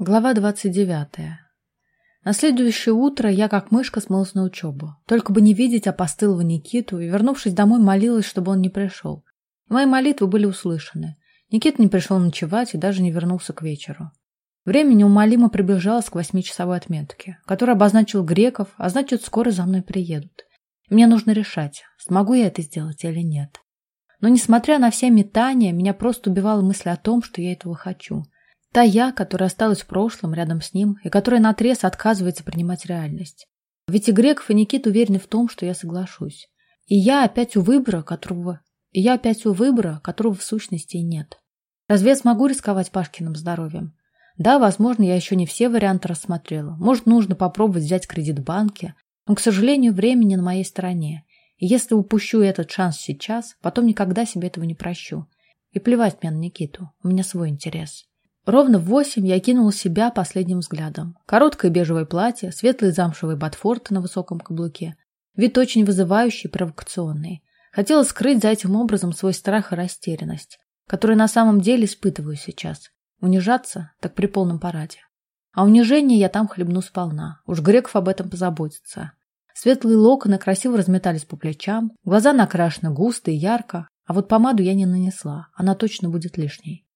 Глава 29. На следующее утро я как мышка смылась на учебу. Только бы не видеть опостылого Никиту, и, вернувшись домой, молилась, чтобы он не пришел. Мои молитвы были услышаны. Никита не пришел ночевать и даже не вернулся к вечеру. Время неумолимо приближалось к восьмичасовой отметке, которая обозначил греков, а значит, скоро за мной приедут. И мне нужно решать, смогу я это сделать или нет. Но, несмотря на все метания, меня просто убивала мысль о том, что я этого хочу – Та я, которая осталась в прошлом рядом с ним и которая наотрез отказывается принимать реальность. Ведь и Греков, и Никит уверены в том, что я соглашусь. И я опять у выбора, которого... И я опять у выбора, которого в сущности нет. Разве я смогу рисковать Пашкиным здоровьем? Да, возможно, я еще не все варианты рассмотрела. Может, нужно попробовать взять кредит в банке. Но, к сожалению, времени на моей стороне. И если упущу этот шанс сейчас, потом никогда себе этого не прощу. И плевать мне на Никиту. У меня свой интерес. Ровно в восемь я кинул себя последним взглядом. Короткое бежевое платье, светлые замшевые ботфорты на высоком каблуке. Вид очень вызывающий и провокационный. Хотела скрыть за этим образом свой страх и растерянность, которые на самом деле испытываю сейчас. Унижаться так при полном параде. А унижение я там хлебну сполна. Уж Греков об этом позаботится. Светлые локоны красиво разметались по плечам, глаза накрашены густо и ярко, а вот помаду я не нанесла, она точно будет лишней.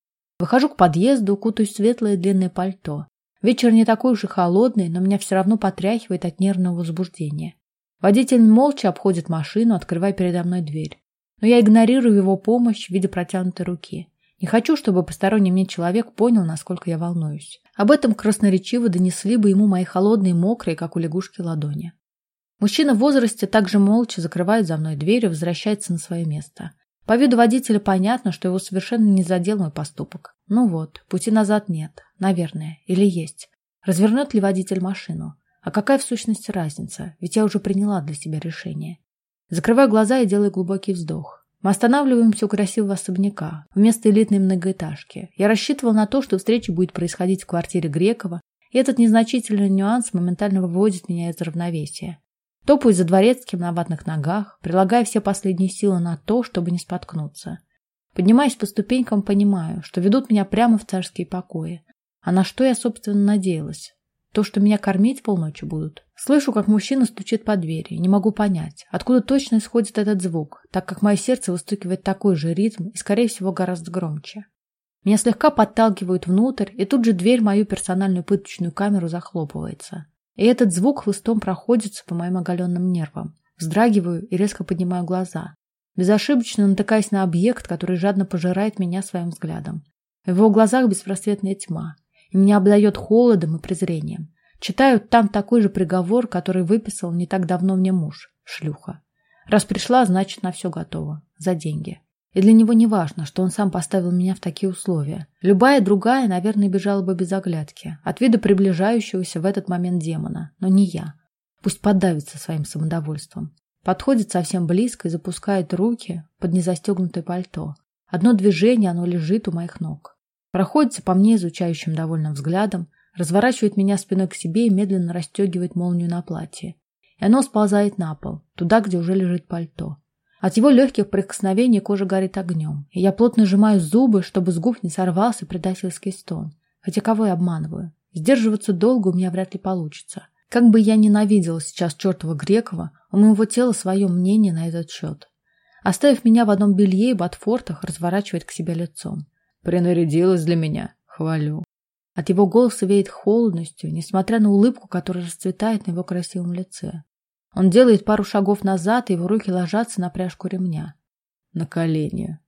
Выхожу к подъезду, кутаюсь в светлое длинное пальто. Вечер не такой уж и холодный, но меня все равно потряхивает от нервного возбуждения. Водитель молча обходит машину, открывая передо мной дверь. Но я игнорирую его помощь в виде протянутой руки. Не хочу, чтобы посторонний мне человек понял, насколько я волнуюсь. Об этом красноречиво донесли бы ему мои холодные, мокрые, как у лягушки, ладони. Мужчина в возрасте также молча закрывает за мной дверь и возвращается на свое место. По виду водителя понятно, что его совершенно не задел мой поступок. Ну вот, пути назад нет. Наверное. Или есть. Развернет ли водитель машину? А какая в сущности разница? Ведь я уже приняла для себя решение. Закрываю глаза и делаю глубокий вздох. Мы останавливаемся у красивого особняка, вместо элитной многоэтажки. Я рассчитывал на то, что встреча будет происходить в квартире Грекова, и этот незначительный нюанс моментально выводит меня из равновесия. Топаю за дворецким на ватных ногах, прилагая все последние силы на то, чтобы не споткнуться. Поднимаясь по ступенькам, понимаю, что ведут меня прямо в царские покои. А на что я, собственно, надеялась? То, что меня кормить полночи будут. Слышу, как мужчина стучит по двери. Не могу понять, откуда точно исходит этот звук, так как мое сердце выстукивает такой же ритм и, скорее всего, гораздо громче. Меня слегка подталкивают внутрь, и тут же дверь в мою персональную пыточную камеру захлопывается. И этот звук хлыстом проходится по моим оголенным нервам. Вздрагиваю и резко поднимаю глаза. Безошибочно натыкаясь на объект, который жадно пожирает меня своим взглядом. В его глазах беспросветная тьма. И меня обдает холодом и презрением. Читаю там такой же приговор, который выписал не так давно мне муж. Шлюха. Раз пришла, значит, на все готово. За деньги. И для него не важно, что он сам поставил меня в такие условия. Любая другая, наверное, бежала бы без оглядки, от вида приближающегося в этот момент демона, но не я. Пусть подавится своим самодовольством. Подходит совсем близко и запускает руки под незастегнутое пальто. Одно движение, оно лежит у моих ног. Проходится по мне изучающим довольным взглядом, разворачивает меня спиной к себе и медленно расстегивает молнию на платье. И оно сползает на пол, туда, где уже лежит пальто. От его легких прикосновений кожа горит огнем, и я плотно сжимаю зубы, чтобы с губ не сорвался предательский стон. Хотя кого я обманываю? Сдерживаться долго у меня вряд ли получится. Как бы я ненавидела сейчас чертова Грекова, у моего тела свое мнение на этот счет. Оставив меня в одном белье и ботфортах, разворачивает к себе лицом. «Принарядилась для меня. Хвалю». От его голоса веет холодностью, несмотря на улыбку, которая расцветает на его красивом лице. Он делает пару шагов назад, и его руки ложатся на пряжку ремня. На колени.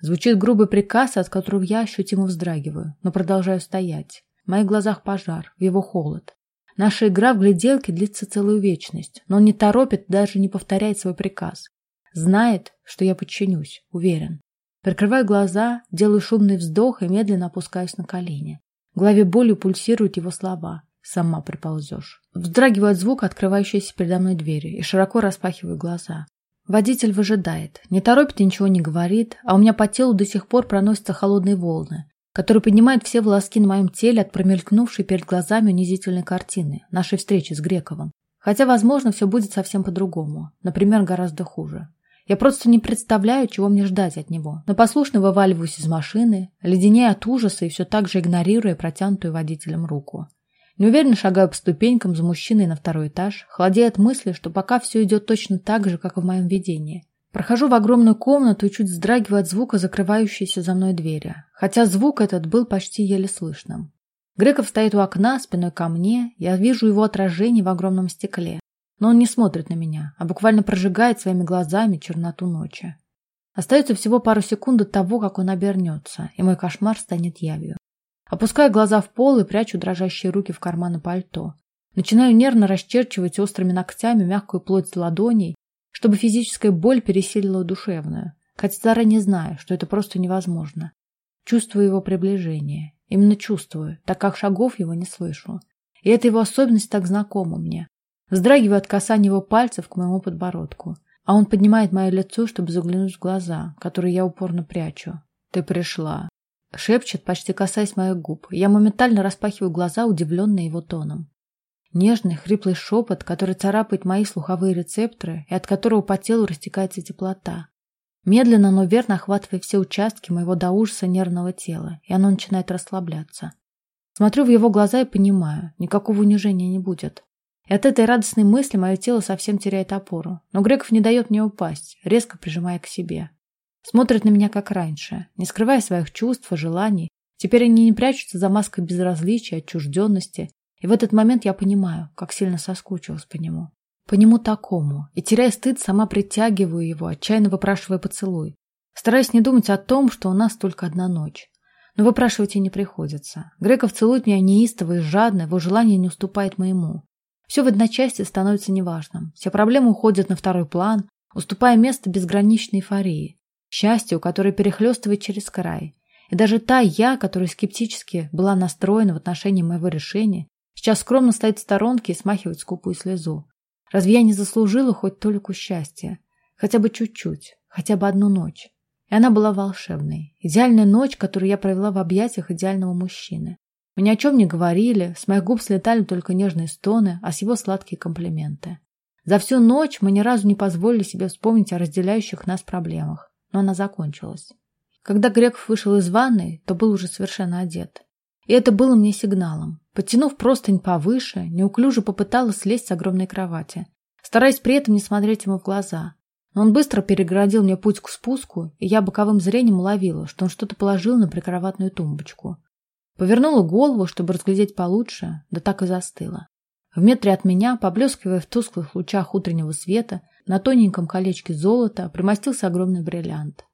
Звучит грубый приказ, от которого я ощутимо вздрагиваю, но продолжаю стоять. В моих глазах пожар, в его холод. Наша игра в гляделке длится целую вечность, но он не торопит, даже не повторяет свой приказ. Знает, что я подчинюсь, уверен. Прикрываю глаза, делаю шумный вздох и медленно опускаюсь на колени. В голове болью пульсируют его слова. Сама приползешь. Вздрагиваю от звука открывающейся передо мной двери и широко распахиваю глаза. Водитель выжидает, не торопит и ничего не говорит, а у меня по телу до сих пор проносятся холодные волны, которые поднимают все волоски на моем теле от промелькнувшей перед глазами унизительной картины, нашей встречи с Грековым. Хотя, возможно, все будет совсем по-другому, например, гораздо хуже. Я просто не представляю, чего мне ждать от него. Но послушно вываливаюсь из машины, леденея от ужаса и все так же игнорируя протянутую водителем руку. Неуверенно шагаю по ступенькам за мужчиной на второй этаж, холодея от мысли, что пока все идет точно так же, как в моем видении. Прохожу в огромную комнату и чуть вздрагиваю от звука закрывающейся за мной двери, хотя звук этот был почти еле слышным. Греков стоит у окна, спиной ко мне, я вижу его отражение в огромном стекле. Но он не смотрит на меня, а буквально прожигает своими глазами черноту ночи. Остается всего пару секунд до того, как он обернется, и мой кошмар станет явью. Опускаю глаза в пол и прячу дрожащие руки в карманы пальто. Начинаю нервно расчерчивать острыми ногтями мягкую плоть ладоней, чтобы физическая боль пересилила душевную, хотя заранее знаю, что это просто невозможно. Чувствую его приближение. Именно чувствую, так как шагов его не слышу. И эта его особенность так знакома мне. Вздрагиваю от касания его пальцев к моему подбородку. А он поднимает мое лицо, чтобы заглянуть в глаза, которые я упорно прячу. «Ты пришла», — шепчет, почти касаясь моих губ. Я моментально распахиваю глаза, удивленные его тоном. Нежный, хриплый шепот, который царапает мои слуховые рецепторы и от которого по телу растекается теплота. Медленно, но верно охватывая все участки моего до ужаса нервного тела, и оно начинает расслабляться. Смотрю в его глаза и понимаю, никакого унижения не будет. И от этой радостной мысли мое тело совсем теряет опору. Но Греков не дает мне упасть, резко прижимая к себе. Смотрит на меня как раньше, не скрывая своих чувств и желаний. Теперь они не прячутся за маской безразличия, отчужденности. И в этот момент я понимаю, как сильно соскучилась по нему. По нему такому. И, теряя стыд, сама притягиваю его, отчаянно выпрашивая поцелуй. Стараясь не думать о том, что у нас только одна ночь. Но выпрашивать и не приходится. Греков целует меня неистово и жадно, его желание не уступает моему. Все в одночасье становится неважным. Все проблемы уходят на второй план, уступая место безграничной эйфории, счастью, которое перехлестывает через край. И даже та я, которая скептически была настроена в отношении моего решения, сейчас скромно стоит в сторонке и смахивает скупую слезу. Разве я не заслужила хоть толику счастья? Хотя бы чуть-чуть, хотя бы одну ночь. И она была волшебной. Идеальная ночь, которую я провела в объятиях идеального мужчины. Мы ни о чем не говорили, с моих губ слетали только нежные стоны, а с его сладкие комплименты. За всю ночь мы ни разу не позволили себе вспомнить о разделяющих нас проблемах, но она закончилась. Когда Греков вышел из ванной, то был уже совершенно одет. И это было мне сигналом. Подтянув простынь повыше, неуклюже попыталась слезть с огромной кровати, стараясь при этом не смотреть ему в глаза. Но он быстро перегородил мне путь к спуску, и я боковым зрением уловила, что он что-то положил на прикроватную тумбочку. Повернула голову, чтобы разглядеть получше, да так и застыла. В метре от меня, поблескивая в тусклых лучах утреннего света, на тоненьком колечке золота примостился огромный бриллиант.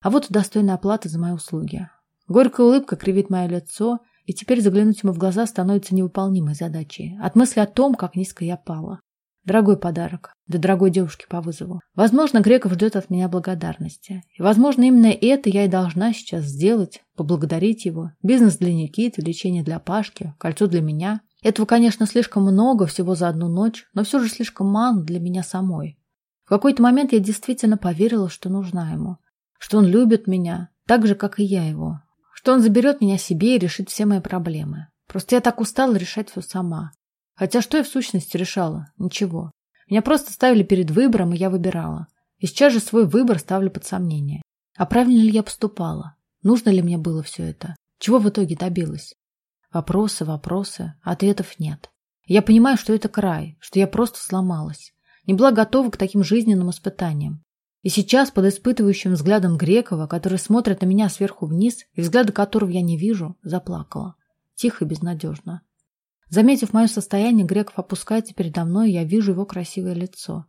А вот достойная оплата за мои услуги. Горькая улыбка кривит мое лицо, и теперь заглянуть ему в глаза становится невыполнимой задачей. От мысли о том, как низко я пала. Дорогой подарок. Для дорогой девушки по вызову. Возможно, Греков ждет от меня благодарности. И, возможно, именно это я и должна сейчас сделать. Поблагодарить его. Бизнес для Никиты, лечение для Пашки, кольцо для меня. Этого, конечно, слишком много всего за одну ночь, но все же слишком мало для меня самой. Какой-то момент я действительно поверила, что нужна ему. Что он любит меня, так же, как и я его. Что он заберет меня себе и решит все мои проблемы. Просто я так устала решать все сама. Хотя что я в сущности решала? Ничего. Меня просто ставили перед выбором, и я выбирала. И сейчас же свой выбор ставлю под сомнение. А правильно ли я поступала? Нужно ли мне было все это? Чего в итоге добилась? Вопросы, вопросы, ответов нет. Я понимаю, что это край, что я просто сломалась. Не была готова к таким жизненным испытаниям. И сейчас, под испытывающим взглядом Грекова, который смотрит на меня сверху вниз, и взгляда которого я не вижу, заплакала. Тихо и безнадежно. Заметив мое состояние, Греков опускается передо мной, и я вижу его красивое лицо.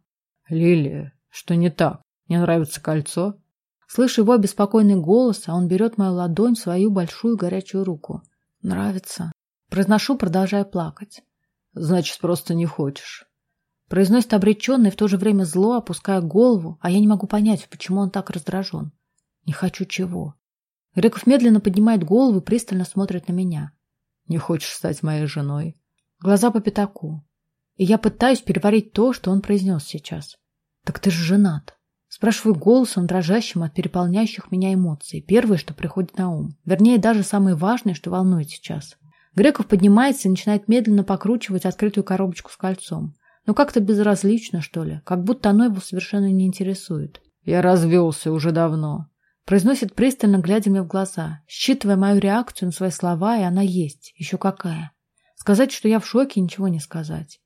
«Лилия, что не так? Не нравится кольцо?» Слышу его беспокойный голос, а он берет мою ладонь в свою большую горячую руку. «Нравится». Произношу, продолжая плакать. «Значит, просто не хочешь». Произносит обреченно и в то же время зло, опуская голову, а я не могу понять, почему он так раздражен. Не хочу чего. Греков медленно поднимает голову и пристально смотрит на меня. Не хочешь стать моей женой? Глаза по пятаку. И я пытаюсь переварить то, что он произнес сейчас. Так ты же женат. Спрашиваю голосом, дрожащим от переполняющих меня эмоций. Первое, что приходит на ум. Вернее, даже самое важное, что волнует сейчас. Греков поднимается и начинает медленно покручивать открытую коробочку с кольцом. Но как-то безразлично, что ли, как будто оно его совершенно не интересует. Я развелся уже давно. Произносит пристально, глядя мне в глаза, считывая мою реакцию на свои слова, и она есть. Еще какая. Сказать, что я в шоке, ничего не сказать.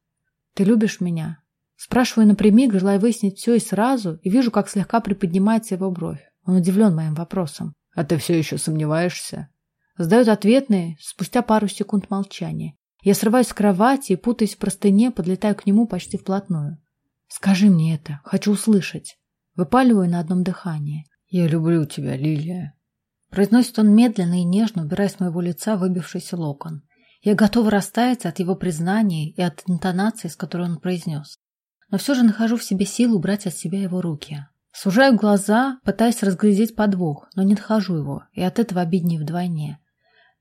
Ты любишь меня? Спрашиваю напрямик, желая выяснить все и сразу, и вижу, как слегка приподнимается его бровь. Он удивлен моим вопросом. А ты все еще сомневаешься? Сдает ответные спустя пару секунд молчания. Я срываюсь с кровати и, путаясь в простыне, подлетаю к нему почти вплотную. Скажи мне это, хочу услышать. Выпаливаю на одном дыхании. Я люблю тебя, Лилия. Произносит он медленно и нежно, убирая с моего лица выбившийся локон. Я готова растаять от его признания и от интонации, с которой он произнес. Но все же нахожу в себе силу убрать от себя его руки. Сужаю глаза, пытаясь разглядеть подвох, но не нахожу его, и от этого обиднее вдвойне.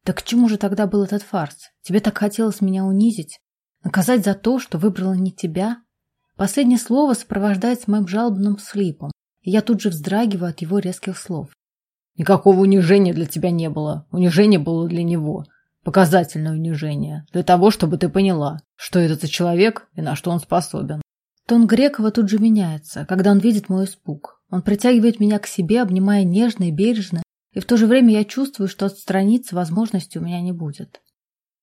Так к чему же тогда был этот фарс? Тебе так хотелось меня унизить? Наказать за то, что выбрала не тебя? Последнее слово сопровождается моим жалобным слипом, и я тут же вздрагиваю от его резких слов. Никакого унижения для тебя не было. Унижение было для него. Показательное унижение. Для того, чтобы ты поняла, что это за человек и на что он способен. Тон Грекова тут же меняется, когда он видит мой испуг. Он притягивает меня к себе, обнимая нежно и бережно, и в то же время я чувствую, что отстраниться возможности у меня не будет.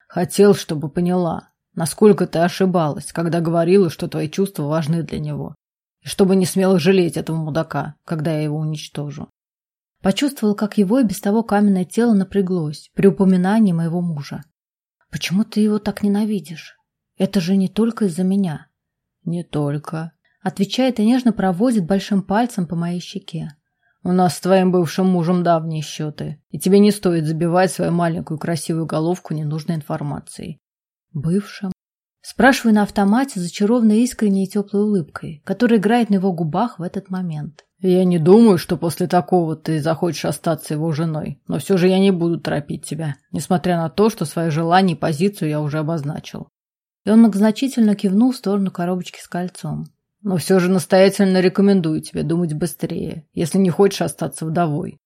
Хотел, чтобы поняла, насколько ты ошибалась, когда говорила, что твои чувства важны для него. И чтобы не смела жалеть этого мудака, когда я его уничтожу. Почувствовал, как его и без того каменное тело напряглось при упоминании моего мужа. Почему ты его так ненавидишь? Это же не только из-за меня. Не только. Отвечает и нежно проводит большим пальцем по моей щеке. У нас с твоим бывшим мужем давние счеты, и тебе не стоит забивать свою маленькую красивую головку ненужной информацией. Бывшим? Спрашиваю на автомате, зачарованной искренней и теплой улыбкой, которая играет на его губах в этот момент. Я не думаю, что после такого ты захочешь остаться его женой, но все же я не буду торопить тебя, несмотря на то, что свое желание и позицию я уже обозначил. И он многозначительно кивнул в сторону коробочки с кольцом. Но все же настоятельно рекомендую тебе думать быстрее, если не хочешь остаться вдовой.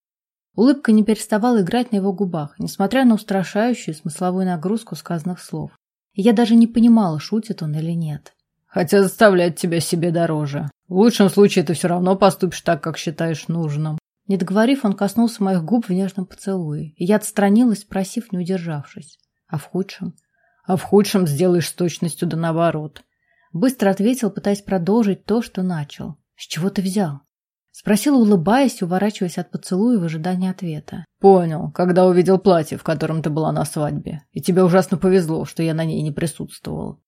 Улыбка не переставала играть на его губах, несмотря на устрашающую смысловую нагрузку сказанных слов. И я даже не понимала, шутит он или нет. Хотя заставлять тебя себе дороже. В лучшем случае ты все равно поступишь так, как считаешь нужным. Не договорив, он коснулся моих губ в нежном поцелуе, и я отстранилась, спросив, не удержавшись. А в худшем? А в худшем сделаешь с точностью да наоборот. Быстро ответил, пытаясь продолжить то, что начал. «С чего ты взял?» Спросила, улыбаясь, уворачиваясь от поцелуя в ожидании ответа. «Понял, когда увидел платье, в котором ты была на свадьбе. И тебе ужасно повезло, что я на ней не присутствовал».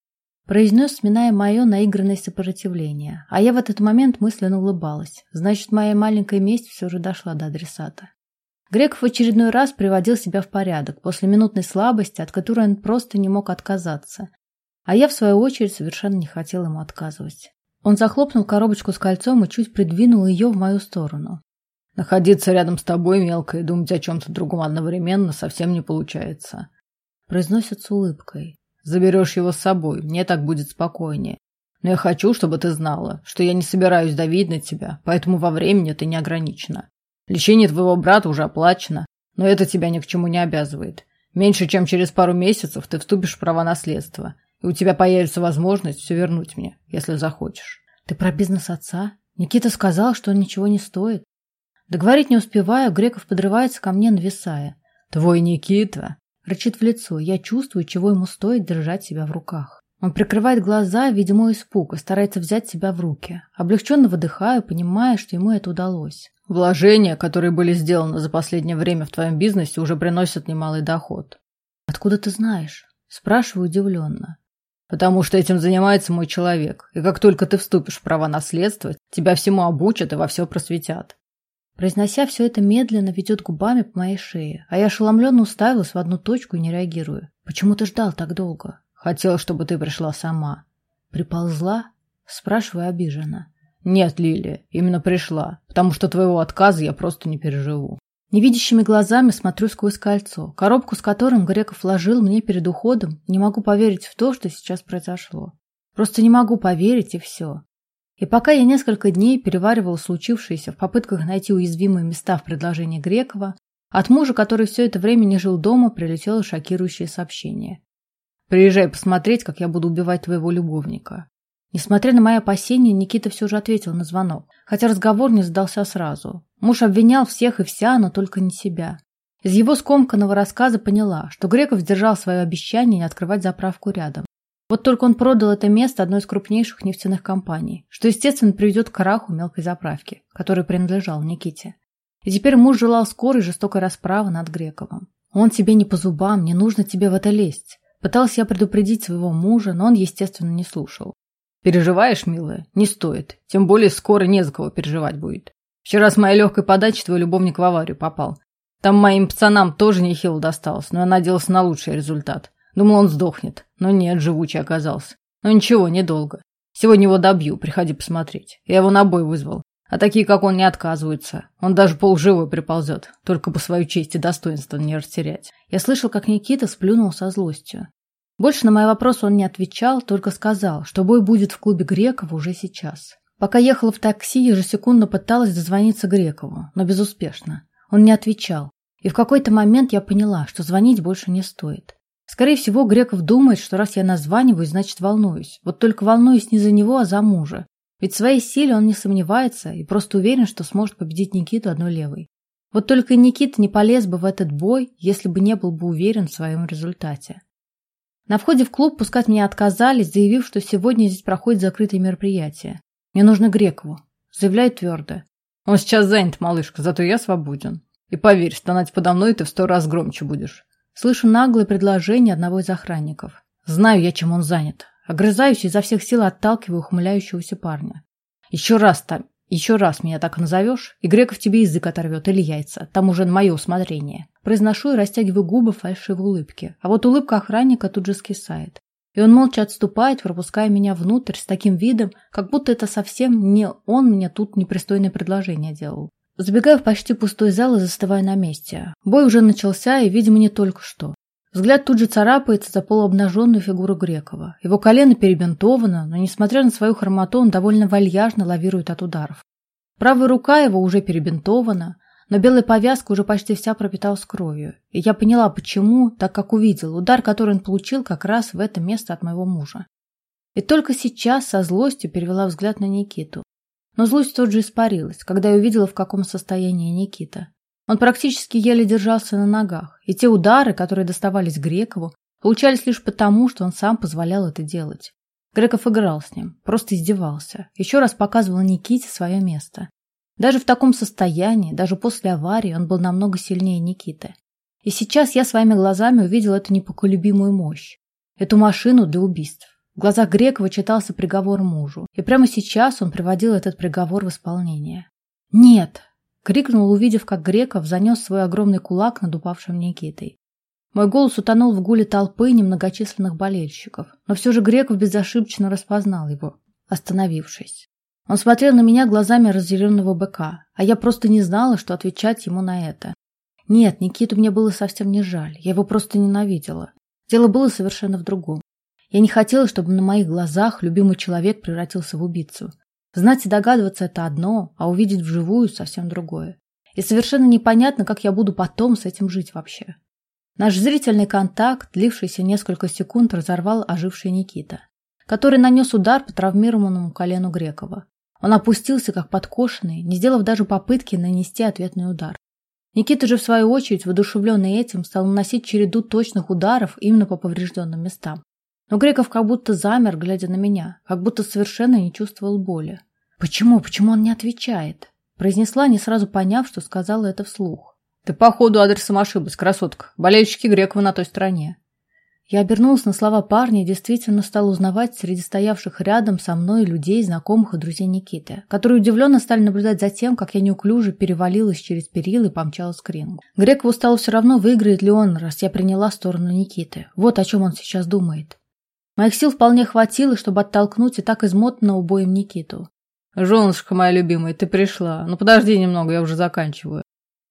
Произнес, сминая мое наигранное сопротивление. А я в этот момент мысленно улыбалась. Значит, моя маленькая месть все же дошла до адресата. Греков в очередной раз приводил себя в порядок после минутной слабости, от которой он просто не мог отказаться. А я, в свою очередь, совершенно не хотел ему отказывать. Он захлопнул коробочку с кольцом и чуть придвинул ее в мою сторону. «Находиться рядом с тобой, мелко, и думать о чем-то другом одновременно совсем не получается». Произносит с улыбкой. «Заберешь его с собой, мне так будет спокойнее. Но я хочу, чтобы ты знала, что я не собираюсь давить на тебя, поэтому во времени ты не ограничена. Лечение твоего брата уже оплачено, но это тебя ни к чему не обязывает. Меньше чем через пару месяцев ты вступишь в права наследства, и у тебя появится возможность все вернуть мне, если захочешь. Ты про бизнес отца? Никита сказал, что он ничего не стоит. Договорить не успеваю, Греков подрывается ко мне, нависая. Твой Никита? Рычит в лицо. Я чувствую, чего ему стоит держать себя в руках. Он прикрывает глаза, видя мой испуг, и старается взять себя в руки. Облегченно выдыхаю, понимая, что ему это удалось. Вложения, которые были сделаны за последнее время в твоем бизнесе, уже приносят немалый доход. Откуда ты знаешь? Спрашиваю удивленно. Потому что этим занимается мой человек. И как только ты вступишь в права наследства, тебя всему обучат и во все просветят. Произнося все это медленно, ведет губами по моей шее, а я ошеломленно уставилась в одну точку и не реагирую. Почему ты ждал так долго? Хотел, чтобы ты пришла сама. Приползла? Спрашиваю обиженно. Нет, Лилия, именно пришла, потому что твоего отказа я просто не переживу. Невидящими глазами смотрю сквозь кольцо, коробку с которым Греков вложил мне перед уходом, не могу поверить в то, что сейчас произошло. Просто не могу поверить, и все. И пока я несколько дней переваривала случившееся в попытках найти уязвимые места в предложении Грекова, от мужа, который все это время не жил дома, прилетело шокирующее сообщение. «Приезжай посмотреть, как я буду убивать твоего любовника». Несмотря на мои опасения, Никита все же ответил на звонок, хотя разговор не сдался сразу. Муж обвинял всех и вся, но только не себя. Из его скомканного рассказа поняла, что Греков сдержал свое обещание не открывать заправку рядом. Вот только он продал это место одной из крупнейших нефтяных компаний, что, естественно, приведет к краху мелкой заправки, которой принадлежал Никите. И теперь муж желал скорой жестокой расправы над Грековым. Он тебе не по зубам, не нужно тебе в это лезть. Пытался я предупредить своего мужа, но он, естественно, не слушал. Переживаешь, милая? Не стоит. Тем более скоро не за кого переживать будет. Вчера с моей легкой подачи твой любовник в аварию попал. Там моим пацанам тоже нехило досталось, но я надеялся на лучший результат. Думал, он сдохнет. Но нет, живучий оказался. Но ничего, недолго. Сегодня его добью, приходи посмотреть. Я его на бой вызвал. А такие, как он, не отказываются. Он даже полживой приползет, только бы свою честь и достоинство не растерять. Я слышал, как Никита сплюнул со злостью. Больше на мои вопросы он не отвечал, только сказал, что бой будет в клубе Грекова уже сейчас. Пока ехала в такси, ежесекундно пыталась дозвониться Грекову, но безуспешно. Он не отвечал. И в какой-то момент я поняла, что звонить больше не стоит. Скорее всего, Греков думает, что раз я названиваю, значит волнуюсь. Вот только волнуюсь не за него, а за мужа. Ведь в своей силе он не сомневается и просто уверен, что сможет победить Никиту одной левой. Вот только Никита не полез бы в этот бой, если бы не был бы уверен в своем результате. На входе в клуб пускать меня отказались, заявив, что сегодня здесь проходит закрытое мероприятие. Мне нужно Грекову. Заявляю твердо. Он сейчас занят, малышка, зато я свободен. И поверь, стонать подо мной ты в сто раз громче будешь. Слышу наглое предложение одного из охранников. Знаю я, чем он занят. Огрызаюсь и изо всех сил отталкиваю ухмыляющегося парня. Еще раз там, еще раз меня так назовешь, и Греков тебе язык оторвет или яйца. Там уже на мое усмотрение. Произношу и растягиваю губы фальшивой улыбке. А вот улыбка охранника тут же скисает. И он молча отступает, пропуская меня внутрь с таким видом, как будто это совсем не он мне тут непристойное предложение делал. Забегаю в почти пустой зал и застываю на месте. Бой уже начался и, видимо, не только что. Взгляд тут же царапается за полуобнаженную фигуру Грекова. Его колено перебинтовано, но, несмотря на свою хромоту, он довольно вальяжно лавирует от ударов. Правая рука его уже перебинтована, но белая повязка уже почти вся пропиталась кровью. И я поняла, почему, так как увидел удар, который он получил как раз в это место от моего мужа. И только сейчас со злостью перевела взгляд на Никиту. Но злость тут же испарилась, когда я увидела, в каком состоянии Никита. Он практически еле держался на ногах, и те удары, которые доставались Грекову, получались лишь потому, что он сам позволял это делать. Греков играл с ним, просто издевался, еще раз показывал Никите свое место. Даже в таком состоянии, даже после аварии, он был намного сильнее Никиты. И сейчас я своими глазами увидел эту непоколебимую мощь, эту машину для убийств. В глазах Грекова читался приговор мужу, и прямо сейчас он приводил этот приговор в исполнение. «Нет!» — крикнул, увидев, как Греков занес свой огромный кулак над упавшим Никитой. Мой голос утонул в гуле толпы немногочисленных болельщиков, но все же Греков безошибочно распознал его, остановившись. Он смотрел на меня глазами разъяренного быка, а я просто не знала, что отвечать ему на это. Нет, Никиту мне было совсем не жаль, я его просто ненавидела. Дело было совершенно в другом. Я не хотела, чтобы на моих глазах любимый человек превратился в убийцу. Знать и догадываться – это одно, а увидеть вживую – совсем другое. И совершенно непонятно, как я буду потом с этим жить вообще. Наш зрительный контакт, длившийся несколько секунд, разорвал оживший Никита, который нанес удар по травмированному колену Грекова. Он опустился, как подкошенный, не сделав даже попытки нанести ответный удар. Никита же, в свою очередь, воодушевленный этим, стал наносить череду точных ударов именно по поврежденным местам. Но Греков как будто замер, глядя на меня, как будто совершенно не чувствовал боли. «Почему? Почему он не отвечает?» Произнесла, не сразу поняв, что сказала это вслух. «Ты, походу, адресом ошиблась, красотка. Болельщики Грекова на той стороне». Я обернулась на слова парня и действительно стала узнавать среди стоявших рядом со мной людей, знакомых и друзей Никиты, которые удивленно стали наблюдать за тем, как я неуклюже перевалилась через перил и помчалась к рингу. Грекову стало все равно, выиграет ли он, раз я приняла сторону Никиты. Вот о чем он сейчас думает. Моих сил вполне хватило, чтобы оттолкнуть и так измотанного боем Никиту. «Женушка моя любимая, ты пришла. Ну подожди немного, я уже заканчиваю».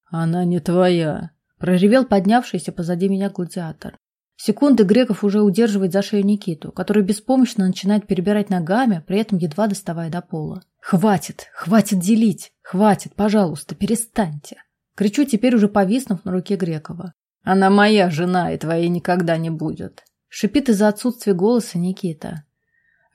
«Она не твоя», — проревел поднявшийся позади меня гладиатор. Секунды Греков уже удерживает за шею Никиту, который беспомощно начинает перебирать ногами, при этом едва доставая до пола. «Хватит! Хватит делить! Хватит! Пожалуйста, перестаньте!» Кричу теперь уже повиснув на руке Грекова. «Она моя жена, и твоей никогда не будет!» Шипит из-за отсутствия голоса Никита.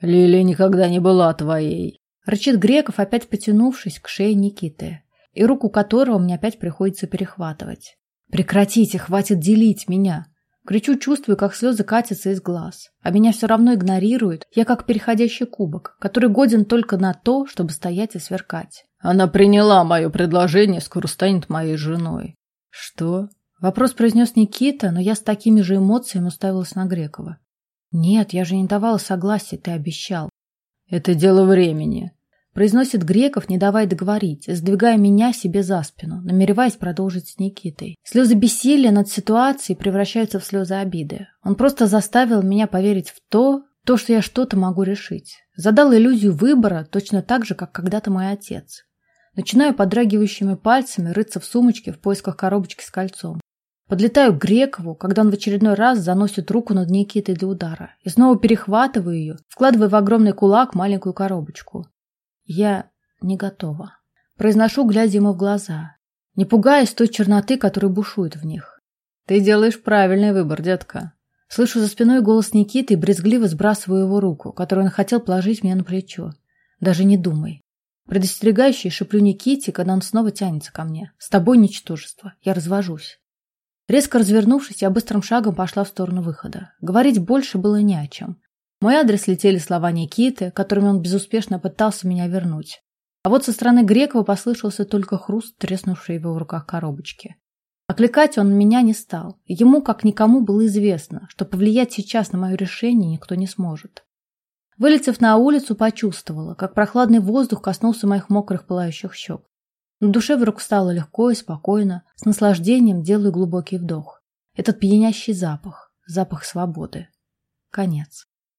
Лилия никогда не была твоей. Рычит Греков, опять потянувшись к шее Никиты, и руку которого мне опять приходится перехватывать. Прекратите, хватит делить меня. Кричу, чувствую, как слезы катятся из глаз. А меня все равно игнорируют. Я как переходящий кубок, который годен только на то, чтобы стоять и сверкать. Она приняла мое предложение, скоро станет моей женой. Что? Вопрос произнес Никита, но я с такими же эмоциями уставилась на Грекова. Нет, я же не давала согласия, ты обещал. Это дело времени. Произносит Греков, не давая договорить, сдвигая меня себе за спину, намереваясь продолжить с Никитой. Слезы бессилия над ситуацией превращаются в слезы обиды. Он просто заставил меня поверить в то, то, что я что-то могу решить. Задал иллюзию выбора точно так же, как когда-то мой отец. Начинаю подрагивающими пальцами рыться в сумочке в поисках коробочки с кольцом. Подлетаю к Грекову, когда он в очередной раз заносит руку над Никитой для удара. И снова перехватываю ее, вкладывая в огромный кулак маленькую коробочку. Я не готова. Произношу, глядя ему в глаза, не пугаясь той черноты, которая бушует в них. Ты делаешь правильный выбор, детка. Слышу за спиной голос Никиты и брезгливо сбрасываю его руку, которую он хотел положить мне на плечо. Даже не думай. Предостерегающий шеплю Никите, когда он снова тянется ко мне. С тобой ничтожество. Я развожусь. Резко развернувшись, я быстрым шагом пошла в сторону выхода. Говорить больше было не о чем. Мой адрес летели слова Никиты, которыми он безуспешно пытался меня вернуть. А вот со стороны Грекова послышался только хруст, треснувший в его руках коробочки. Окликать он меня не стал. Ему, как никому, было известно, что повлиять сейчас на мое решение никто не сможет. Вылетев на улицу, почувствовала, как прохладный воздух коснулся моих мокрых пылающих щек. На душе вдруг стало легко и спокойно, с наслаждением делаю глубокий вдох. Этот пьянящий запах, запах свободы. Конец.